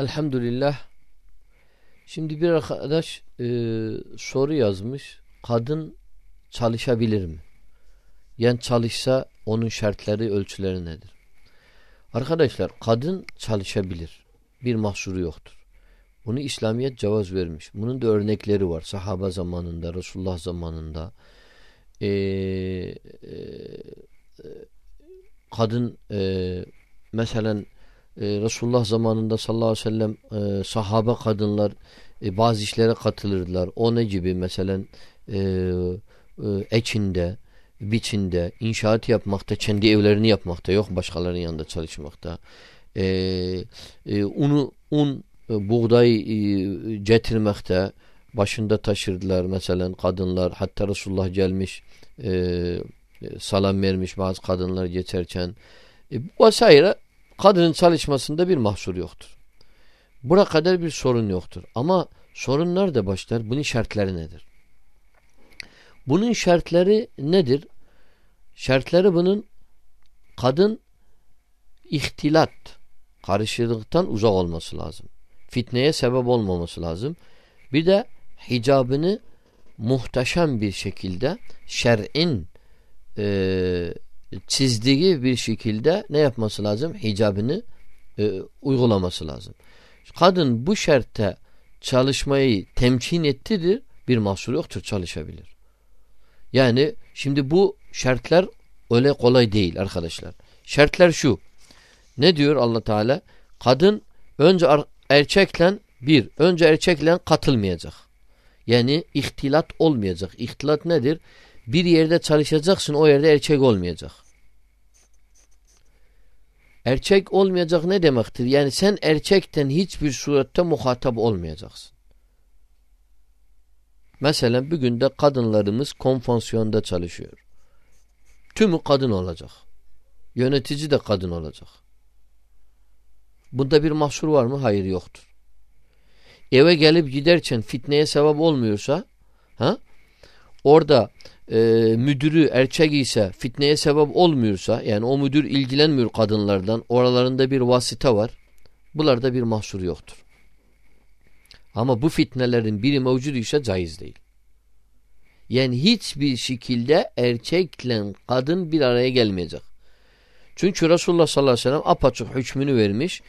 Elhamdülillah. Şimdi bir arkadaş e, soru yazmış. Kadın çalışabilir mi? Yani çalışsa onun şartları, ölçüleri nedir? Arkadaşlar kadın çalışabilir. Bir mahsuru yoktur. Bunu İslamiyet cevaz vermiş. Bunun da örnekleri var. Sahaba zamanında, Resulullah zamanında. Ee, e, kadın e, mesela e, Resulullah zamanında sallallahu aleyhi ve sellem e, sahabe kadınlar e, bazı işlere katılırdılar. O ne gibi? Mesela e, e, eçinde, biçinde, inşaat yapmakta, kendi evlerini yapmakta, yok başkalarının yanında çalışmakta. E, e, unu, un, e, buğday e, getirmekte, başında taşırdılar mesela kadınlar. Hatta Resulullah gelmiş, e, salam vermiş bazı kadınlar geçerken. E, vesaire kadının çalışmasında bir mahsur yoktur. Bura kadar bir sorun yoktur. Ama sorun nerede başlar? Bunun şartları nedir? Bunun şartları nedir? Şartları bunun kadın ihtilat, karışıklıktan uzak olması lazım. Fitneye sebep olmaması lazım. Bir de hicabını muhteşem bir şekilde şer'in e, çizdiği bir şekilde ne yapması lazım? Hicabını e, uygulaması lazım. Kadın bu şartta çalışmayı temkin ettidir. Bir mahsur yoktur çalışabilir. Yani şimdi bu şartlar öyle kolay değil arkadaşlar. Şartlar şu. Ne diyor Allah Teala? Kadın önce erkekle bir, önce erkekle katılmayacak. Yani ihtilat olmayacak. İhtilat nedir? Bir yerde çalışacaksın o yerde erkek olmayacak. Erkek olmayacak ne demektir? Yani sen erkekten hiçbir surette muhatap olmayacaksın. Mesela bugün de kadınlarımız konfansiyonda çalışıyor. Tümü kadın olacak. Yönetici de kadın olacak. Bunda bir mahsur var mı? Hayır yoktur. Eve gelip giderken fitneye sebep olmuyorsa ha? Orada e, müdürü erkek ise fitneye sebep olmuyorsa yani o müdür ilgilenmiyor kadınlardan oralarında bir vasıta var. Bunlarda bir mahsur yoktur. Ama bu fitnelerin biri mevcut ise caiz değil. Yani hiçbir şekilde erkekle kadın bir araya gelmeyecek. Çünkü Resulullah sallallahu aleyhi ve sellem apaçık hükmünü vermiş.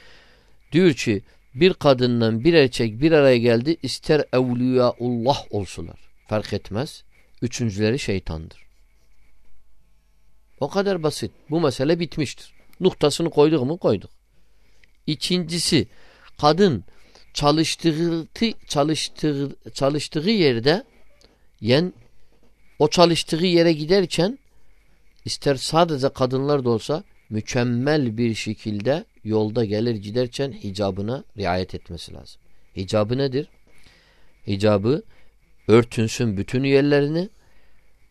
Diyor ki bir kadından bir erkek bir araya geldi ister evliyaullah olsular. Fark etmez. Üçüncüleri şeytandır. O kadar basit. Bu mesele bitmiştir. Noktasını koyduk mu? Koyduk. İkincisi kadın çalıştığı çalıştığı çalıştığı yerde yen o çalıştığı yere giderken ister sadece kadınlar da olsa mükemmel bir şekilde yolda gelir giderken hicabına riayet etmesi lazım. Hicabı nedir? Hicabı örtünsün bütün yerlerini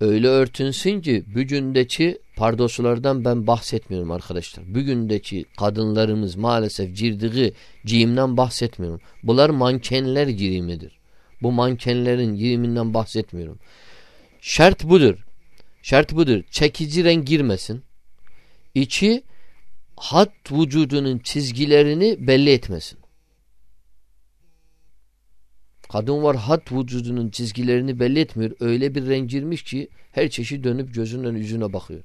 öyle örtünsün ki bugündeki pardosulardan ben bahsetmiyorum arkadaşlar. Bugündeki kadınlarımız maalesef girdiği giyimden bahsetmiyorum. Bunlar mankenler giyimidir. Bu mankenlerin giyiminden bahsetmiyorum. Şart budur. Şart budur. Çekici renk girmesin. İçi hat vücudunun çizgilerini belli etmesin. Kadın var hat vücudunun çizgilerini belli etmiyor. Öyle bir renk girmiş ki her çeşit dönüp gözünün yüzüne bakıyor.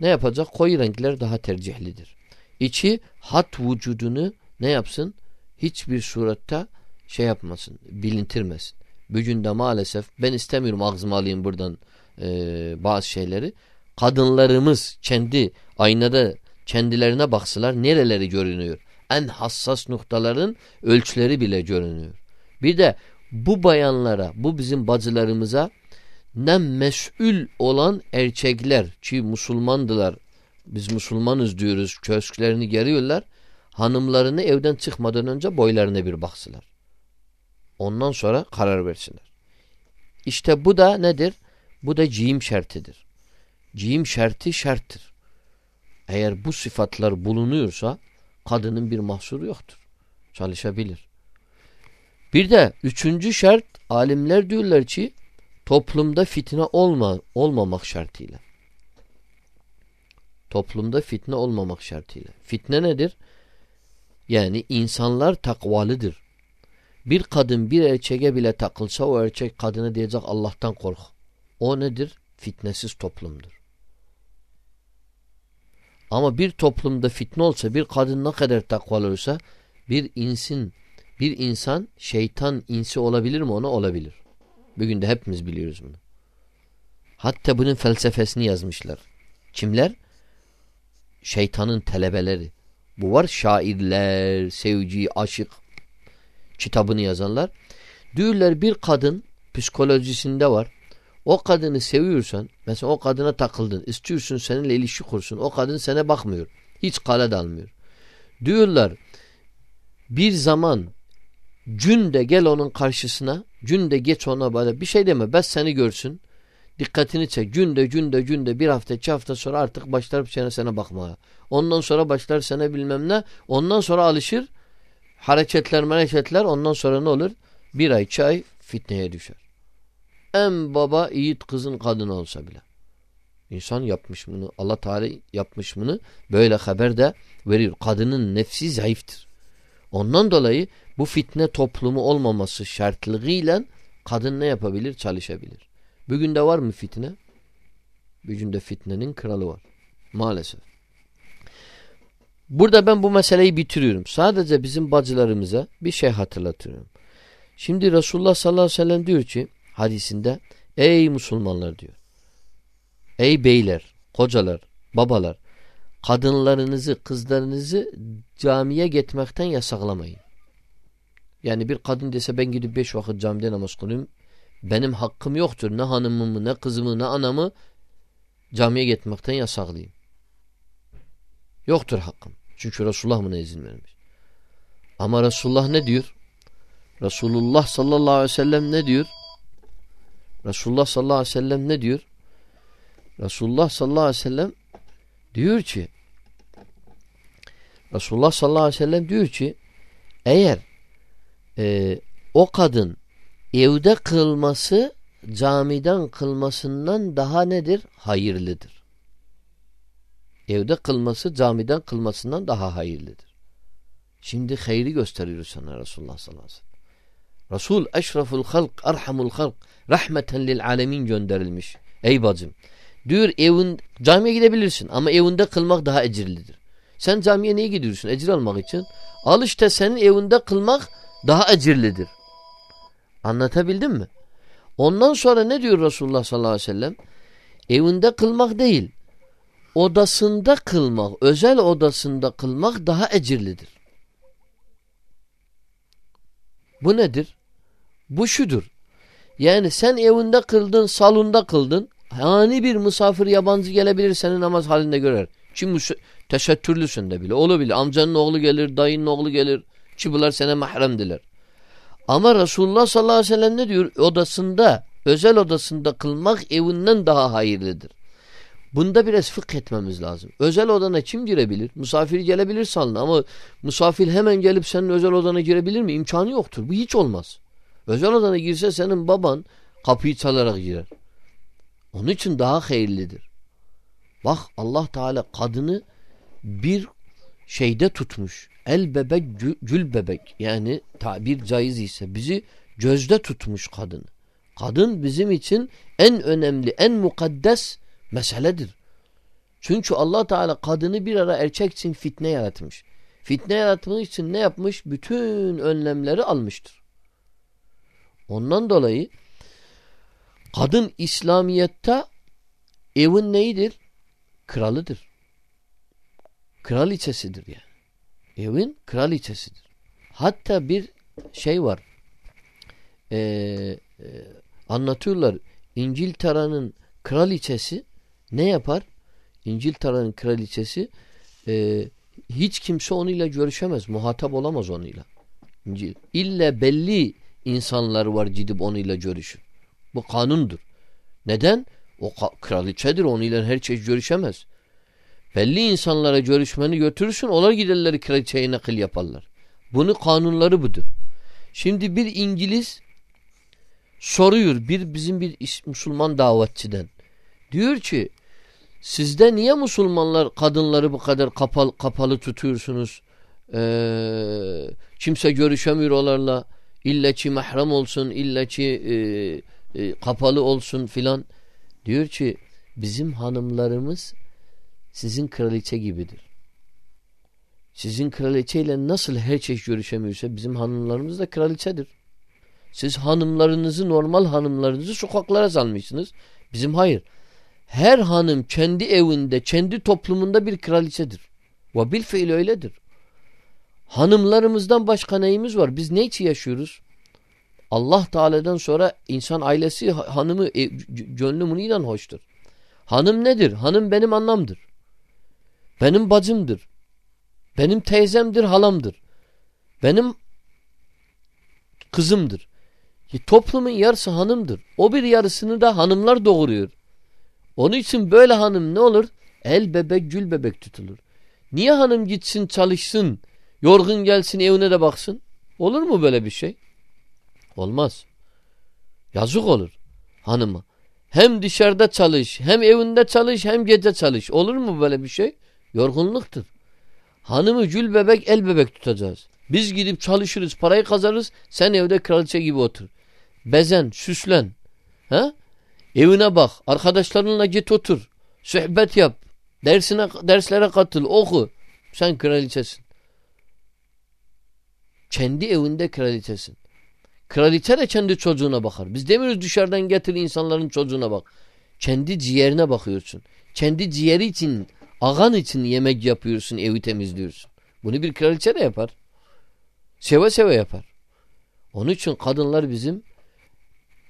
Ne yapacak? Koyu renkler daha tercihlidir. İçi hat vücudunu ne yapsın? Hiçbir surette şey yapmasın, bilintirmesin. Bugün de maalesef ben istemiyorum ağzıma alayım buradan e, bazı şeyleri. Kadınlarımız kendi aynada kendilerine baksalar nereleri görünüyor? En hassas noktaların ölçüleri bile görünüyor. Bir de bu bayanlara, bu bizim bacılarımıza ne mesul olan erkekler ki Müslümandılar, biz Müslümanız diyoruz, köşklerini geriyorlar, hanımlarını evden çıkmadan önce boylarına bir baksılar. Ondan sonra karar versinler. İşte bu da nedir? Bu da cihim şartıdır. Cihim şartı şarttır. Eğer bu sıfatlar bulunuyorsa kadının bir mahsuru yoktur. Çalışabilir. Bir de üçüncü şart alimler diyorlar ki toplumda fitne olma, olmamak şartıyla. Toplumda fitne olmamak şartıyla. Fitne nedir? Yani insanlar takvalıdır. Bir kadın bir erkeğe bile takılsa o erkek kadına diyecek Allah'tan kork. O nedir? Fitnesiz toplumdur. Ama bir toplumda fitne olsa bir kadın ne kadar takvalı olursa bir insin bir insan şeytan insi olabilir mi ona? Olabilir. Bugün de hepimiz biliyoruz bunu. Hatta bunun felsefesini yazmışlar. Kimler? Şeytanın telebeleri. Bu var şairler, sevci, aşık kitabını yazanlar. Diyorlar bir kadın psikolojisinde var. O kadını seviyorsan, mesela o kadına takıldın, istiyorsun seninle ilişki kursun. O kadın sana bakmıyor. Hiç kale dalmıyor. Diyorlar bir zaman cünde gel onun karşısına, cünde geç ona böyle bir şey deme. Bes seni görsün. Dikkatini çek. Cünde cünde cünde bir hafta iki hafta sonra artık başlar sana sana bakmaya. Ondan sonra başlar sana bilmem ne. Ondan sonra alışır. Hareketler hareketler ondan sonra ne olur? Bir ay iki ay fitneye düşer. En baba yiğit kızın kadını olsa bile. İnsan yapmış bunu. Allah Teala yapmış bunu. Böyle haber de veriyor. Kadının nefsi zayıftır. Ondan dolayı bu fitne toplumu olmaması şartlığıyla kadın ne yapabilir? Çalışabilir. Bugün de var mı fitne? Bugün de fitnenin kralı var. Maalesef. Burada ben bu meseleyi bitiriyorum. Sadece bizim bacılarımıza bir şey hatırlatıyorum. Şimdi Resulullah sallallahu aleyhi ve sellem diyor ki hadisinde ey Müslümanlar diyor. Ey beyler, kocalar, babalar kadınlarınızı, kızlarınızı camiye gitmekten yasaklamayın. Yani bir kadın dese ben gidip beş vakit camide namaz kılayım. Benim hakkım yoktur. Ne hanımımı, ne kızımı, ne anamı camiye gitmekten yasaklayayım. Yoktur hakkım. Çünkü Resulullah buna izin vermiş. Ama Resulullah ne diyor? Resulullah sallallahu aleyhi ve sellem ne diyor? Resulullah sallallahu aleyhi ve sellem ne diyor? Resulullah sallallahu aleyhi ve sellem diyor ki Resulullah sallallahu aleyhi ve sellem diyor ki eğer e, o kadın evde kılması camiden kılmasından daha nedir? Hayırlıdır. Evde kılması camiden kılmasından daha hayırlıdır. Şimdi hayri gösteriyor sana Resulullah sallallahu aleyhi ve sellem. Resul eşraful halk, erhamul halk, rahmeten lil alemin gönderilmiş. Ey bacım. Diyor evin camiye gidebilirsin ama evinde kılmak daha ecirlidir. Sen camiye niye gidiyorsun? Ecir almak için. Al işte senin evinde kılmak daha ecirlidir. Anlatabildim mi? Ondan sonra ne diyor Resulullah sallallahu aleyhi ve sellem? Evinde kılmak değil. Odasında kılmak, özel odasında kılmak daha ecirlidir. Bu nedir? Bu şudur. Yani sen evinde kıldın, salonda kıldın. Hani bir misafir yabancı gelebilir seni namaz halinde görer. Kim tesettürlüsün de bile. Olabilir. Amcanın oğlu gelir, dayının oğlu gelir. Ki bunlar sana mahremdiler. Ama Resulullah sallallahu aleyhi ve sellem ne diyor? Odasında, özel odasında kılmak evinden daha hayırlıdır. Bunda biraz fıkh etmemiz lazım. Özel odana kim girebilir? Misafir gelebilir salına ama misafir hemen gelip senin özel odana girebilir mi? İmkanı yoktur. Bu hiç olmaz. Özel odana girse senin baban kapıyı çalarak girer. Onun için daha hayırlıdır. Bak Allah Teala kadını bir şeyde tutmuş. El bebek gül bebek yani tabir caiz ise bizi gözde tutmuş kadını. Kadın bizim için en önemli, en mukaddes meseledir. Çünkü Allah Teala kadını bir ara erkek için fitne yaratmış. Fitne yaratmak için ne yapmış? Bütün önlemleri almıştır. Ondan dolayı kadın İslamiyet'te evin neyidir? Kralıdır. Kraliçesidir yani. Evin kraliçesidir. Hatta bir şey var. Ee, e, anlatıyorlar. İngiltere'nin kraliçesi ne yapar? İngiltere'nin kraliçesi e, hiç kimse onunla görüşemez. Muhatap olamaz onunla. İlle belli insanlar var gidip onunla görüşür. Bu kanundur. Neden? O kraliçedir. Onunla her şey görüşemez. Belli insanlara görüşmeni götürürsün. Onlar giderler kraliçeye nakil yaparlar. Bunu kanunları budur. Şimdi bir İngiliz soruyor bir bizim bir Müslüman davetçiden. Diyor ki sizde niye Müslümanlar kadınları bu kadar kapalı, kapalı tutuyorsunuz? Ee, kimse görüşemiyor onlarla. İlle ki mahrem olsun, ille ki e, e, kapalı olsun filan. Diyor ki bizim hanımlarımız sizin kraliçe gibidir. Sizin kraliçeyle nasıl her çeşit görüşemiyorsa bizim hanımlarımız da kraliçedir. Siz hanımlarınızı normal hanımlarınızı sokaklara salmışsınız. Bizim hayır. Her hanım kendi evinde, kendi toplumunda bir kraliçedir. Ve bil fiil öyledir. Hanımlarımızdan başka neyimiz var? Biz ne için yaşıyoruz? Allah Teala'dan sonra insan ailesi hanımı e, gönlü muniyle hoştur. Hanım nedir? Hanım benim anlamdır. Benim bacımdır. Benim teyzemdir, halamdır. Benim kızımdır. Ki toplumun yarısı hanımdır. O bir yarısını da hanımlar doğuruyor. Onun için böyle hanım ne olur? El bebek gül bebek tutulur. Niye hanım gitsin çalışsın, yorgun gelsin evine de baksın? Olur mu böyle bir şey? Olmaz. Yazık olur hanıma. Hem dışarıda çalış, hem evinde çalış, hem gece çalış. Olur mu böyle bir şey? Yorgunluktur. Hanımı gül bebek, el bebek tutacağız. Biz gidip çalışırız, parayı kazarız. Sen evde kraliçe gibi otur. Bezen, süslen. Ha? Evine bak. Arkadaşlarınla git otur. Sohbet yap. Dersine, derslere katıl. Oku. Sen kraliçesin. Kendi evinde kraliçesin. Kraliçe de kendi çocuğuna bakar. Biz demiyoruz dışarıdan getir insanların çocuğuna bak. Kendi ciğerine bakıyorsun. Kendi ciğeri için, agan için yemek yapıyorsun, evi temizliyorsun. Bunu bir kraliçe de yapar. Seve seve yapar. Onun için kadınlar bizim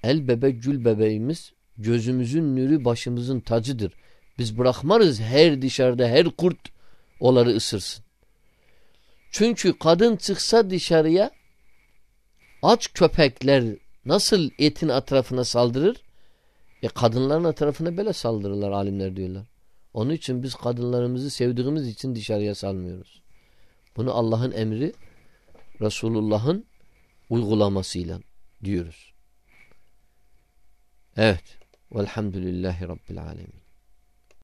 el bebek gül bebeğimiz gözümüzün nürü başımızın tacıdır. Biz bırakmarız her dışarıda her kurt onları ısırsın. Çünkü kadın çıksa dışarıya aç köpekler nasıl etin etrafına saldırır? E kadınların etrafına böyle saldırırlar alimler diyorlar. Onun için biz kadınlarımızı sevdiğimiz için dışarıya salmıyoruz. Bunu Allah'ın emri Resulullah'ın uygulamasıyla diyoruz. Evet. Velhamdülillahi Rabbil Alemin.